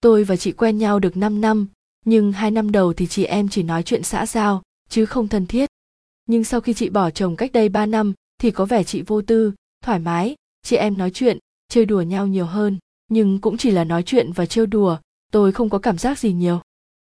Tôi và chị quen nhau được 5 năm, nhưng hai năm đầu thì chị em chỉ nói chuyện xã giao, chứ không thân thiết. Nhưng sau khi chị bỏ chồng cách đây 3 năm thì có vẻ chị vô tư, thoải mái, chị em nói chuyện, chơi đùa nhau nhiều hơn, nhưng cũng chỉ là nói chuyện và trêu đùa, tôi không có cảm giác gì nhiều.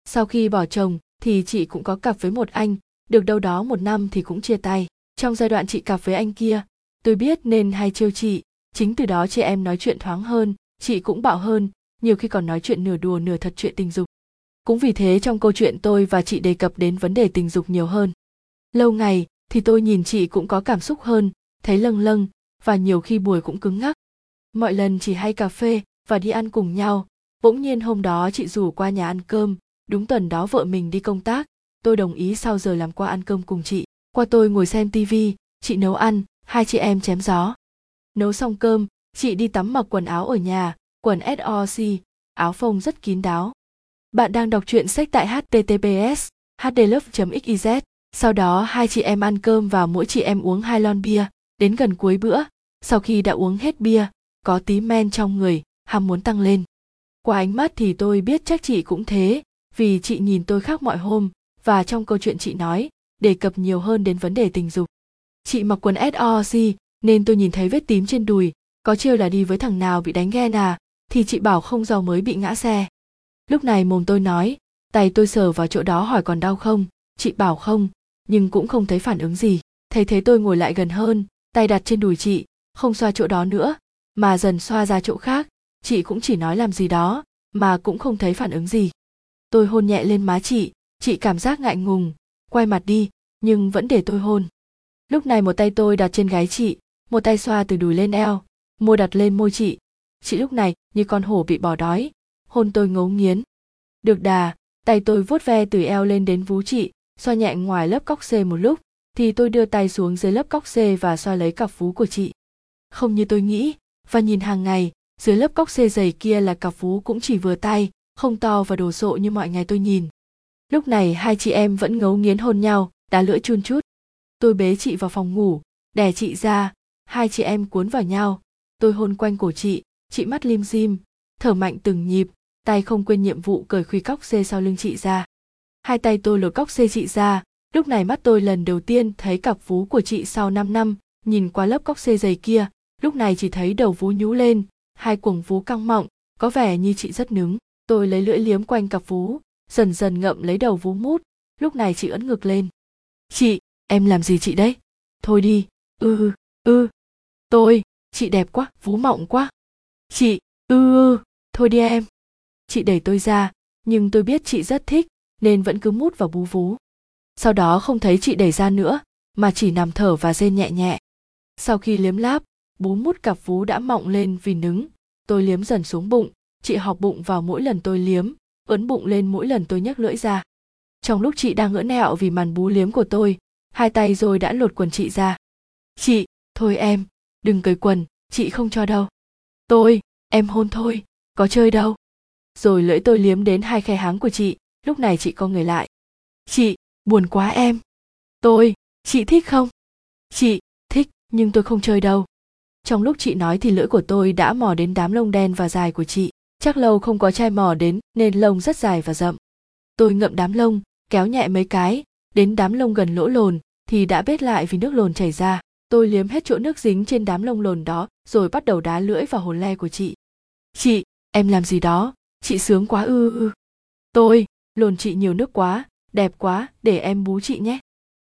Sau khi bỏ chồng thì chị cũng có cặp với một anh, được đâu đó một năm thì cũng chia tay. Trong giai đoạn chị cặp với anh kia, tôi biết nên hay trêu chị, chính từ đó chị em nói chuyện thoáng hơn, chị cũng bạo hơn, nhiều khi còn nói chuyện nửa đùa nửa thật chuyện tình dục. Cũng vì thế trong câu chuyện tôi và chị đề cập đến vấn đề tình dục nhiều hơn. Lâu ngày thì tôi nhìn chị cũng có cảm xúc hơn, thấy lâng lâng và nhiều khi buổi cũng cứng ngắc. Mọi lần chỉ hay cà phê và đi ăn cùng nhau, bỗng nhiên hôm đó chị rủ qua nhà ăn cơm, đúng tuần đó vợ mình đi công tác, tôi đồng ý sau giờ làm qua ăn cơm cùng chị. Qua tôi ngồi xem tivi, chị nấu ăn, hai chị em chém gió. Nấu xong cơm, chị đi tắm mặc quần áo ở nhà, quần SOC, áo phông rất kín đáo. Bạn đang đọc truyện sách tại https hdlove.xyz. Sau đó hai chị em ăn cơm và mỗi chị em uống hai lon bia. Đến gần cuối bữa, sau khi đã uống hết bia, có tí men trong người, ham muốn tăng lên. Qua ánh mắt thì tôi biết chắc chị cũng thế, vì chị nhìn tôi khác mọi hôm, và trong câu chuyện chị nói, đề cập nhiều hơn đến vấn đề tình dục. Chị mặc quần SOC, nên tôi nhìn thấy vết tím trên đùi, có chiêu là đi với thằng nào bị đánh ghen à, thì chị bảo không giàu mới bị ngã xe. Lúc này mồm tôi nói, tay tôi sờ vào chỗ đó hỏi còn đau không, chị bảo không, nhưng cũng không thấy phản ứng gì. Thấy thế tôi ngồi lại gần hơn, tay đặt trên đùi chị, không xoa chỗ đó nữa, mà dần xoa ra chỗ khác, chị cũng chỉ nói làm gì đó, mà cũng không thấy phản ứng gì. Tôi hôn nhẹ lên má chị, chị cảm giác ngại ngùng, quay mặt đi, nhưng vẫn để tôi hôn. Lúc này một tay tôi đặt trên gái chị, một tay xoa từ đùi lên eo, môi đặt lên môi chị. Chị lúc này như con hổ bị bỏ đói, hôn tôi ngấu nghiến. Được đà, tay tôi vuốt ve từ eo lên đến vú chị, xoa nhẹ ngoài lớp cóc xê một lúc, thì tôi đưa tay xuống dưới lớp cóc xê và xoa lấy cặp vú của chị. Không như tôi nghĩ, và nhìn hàng ngày, dưới lớp cóc xê dày kia là cặp vú cũng chỉ vừa tay, không to và đồ sộ như mọi ngày tôi nhìn. Lúc này hai chị em vẫn ngấu nghiến hôn nhau, đá lưỡi chun chút. Tôi bế chị vào phòng ngủ, đè chị ra, hai chị em cuốn vào nhau. Tôi hôn quanh cổ chị, chị mắt lim dim, thở mạnh từng nhịp, tay không quên nhiệm vụ cởi khuy cóc xê sau lưng chị ra. Hai tay tôi lột cóc xê chị ra, lúc này mắt tôi lần đầu tiên thấy cặp vú của chị sau 5 năm, nhìn qua lớp cóc xê dày kia, lúc này chỉ thấy đầu vú nhú lên, hai cuồng vú căng mọng, có vẻ như chị rất nứng. Tôi lấy lưỡi liếm quanh cặp vú, dần dần ngậm lấy đầu vú mút, lúc này chị ấn ngực lên. Chị, em làm gì chị đấy? Thôi đi, ư, ư. Tôi, chị đẹp quá, vú mọng quá. Chị, ư ư, thôi đi em. Chị đẩy tôi ra, nhưng tôi biết chị rất thích, nên vẫn cứ mút vào bú vú. Sau đó không thấy chị đẩy ra nữa, mà chỉ nằm thở và rên nhẹ nhẹ. Sau khi liếm láp, bú mút cặp vú đã mọng lên vì nứng. Tôi liếm dần xuống bụng, chị học bụng vào mỗi lần tôi liếm, ấn bụng lên mỗi lần tôi nhấc lưỡi ra. Trong lúc chị đang ngỡ nẹo vì màn bú liếm của tôi, hai tay rồi đã lột quần chị ra. Chị, thôi em, đừng cởi quần, chị không cho đâu. Tôi, em hôn thôi, có chơi đâu. Rồi lưỡi tôi liếm đến hai khe háng của chị, lúc này chị co người lại. Chị, buồn quá em. Tôi, chị thích không? Chị, thích, nhưng tôi không chơi đâu. Trong lúc chị nói thì lưỡi của tôi đã mò đến đám lông đen và dài của chị. Chắc lâu không có chai mò đến nên lông rất dài và rậm. Tôi ngậm đám lông, kéo nhẹ mấy cái, đến đám lông gần lỗ lồn thì đã bết lại vì nước lồn chảy ra. Tôi liếm hết chỗ nước dính trên đám lông lồn đó rồi bắt đầu đá lưỡi vào hồn le của chị. Chị, em làm gì đó, chị sướng quá ư ư. Tôi, lồn chị nhiều nước quá, đẹp quá, để em bú chị nhé.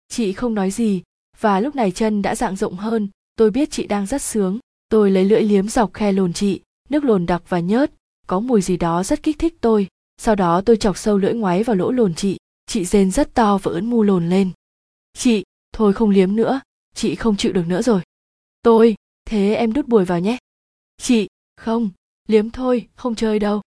Chị không nói gì, và lúc này chân đã dạng rộng hơn, tôi biết chị đang rất sướng. Tôi lấy lưỡi liếm dọc khe lồn chị, nước lồn đặc và nhớt, có mùi gì đó rất kích thích tôi. Sau đó tôi chọc sâu lưỡi ngoáy vào lỗ lồn chị, chị rên rất to và ưỡn mu lồn lên. Chị, thôi không liếm nữa, chị không chịu được nữa rồi. Tôi, thế em đút bùi vào nhé. Chị, không, liếm thôi, không chơi đâu.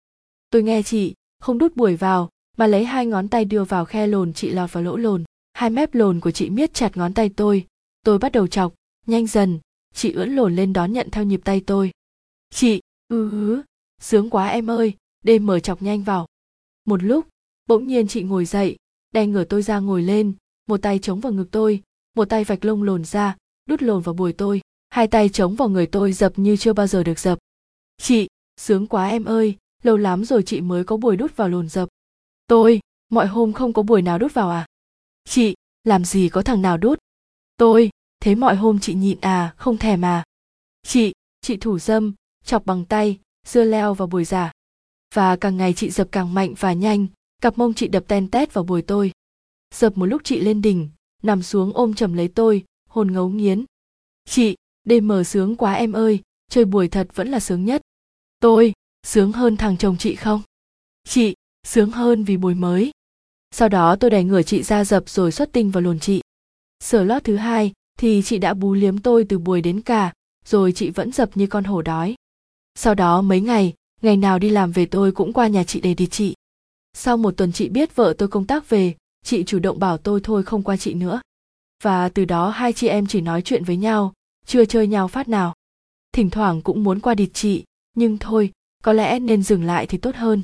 Tôi nghe chị, không đút bùi vào, mà lấy hai ngón tay đưa vào khe lồn chị lọt vào lỗ lồn. Hai mép lồn của chị miết chặt ngón tay tôi. Tôi bắt đầu chọc, nhanh dần, chị ưỡn lồn lên đón nhận theo nhịp tay tôi. Chị, ư hứ, sướng quá em ơi, đêm mở chọc nhanh vào. Một lúc, bỗng nhiên chị ngồi dậy, đè ngửa tôi ra ngồi lên, một tay chống vào ngực tôi, một tay vạch lông lồn ra, đút lồn vào bùi tôi, hai tay chống vào người tôi dập như chưa bao giờ được dập. Chị, sướng quá em ơi, lâu lắm rồi chị mới có buổi đút vào lồn dập. Tôi mọi hôm không có buổi nào đút vào à? Chị làm gì có thằng nào đút? Tôi thế mọi hôm chị nhịn à không thèm à? Chị chị thủ dâm chọc bằng tay dưa leo vào bùi giả và càng ngày chị dập càng mạnh và nhanh cặp mông chị đập ten tét vào bùi tôi. Dập một lúc chị lên đỉnh nằm xuống ôm chầm lấy tôi, hồn ngấu nghiến. Chị đêm mờ sướng quá em ơi, chơi buổi thật vẫn là sướng nhất. Tôi, sướng hơn thằng chồng chị không? Chị, sướng hơn vì buổi mới. Sau đó tôi đẩy ngửa chị ra dập rồi xuất tinh vào lồn chị. Sở lót thứ hai, thì chị đã bú liếm tôi từ buổi đến cả, rồi chị vẫn dập như con hổ đói. Sau đó mấy ngày ngày nào đi làm về tôi cũng qua nhà chị để đi chị. Sau một tuần chị biết vợ tôi công tác về chị chủ động bảo tôi thôi không qua chị nữa. Và từ đó hai chị em chỉ nói chuyện với nhau, chưa chơi nhau phát nào. Thỉnh thoảng cũng muốn qua địt chị, nhưng thôi, có lẽ nên dừng lại thì tốt hơn.